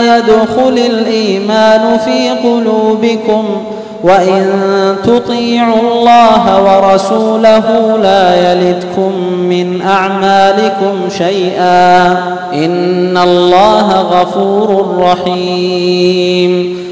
يدخل الإيمان في قلوبكم وإن تطيعوا الله ورسوله لا يلدكم من أعمالكم شيئا. إن الله غفور رحيم.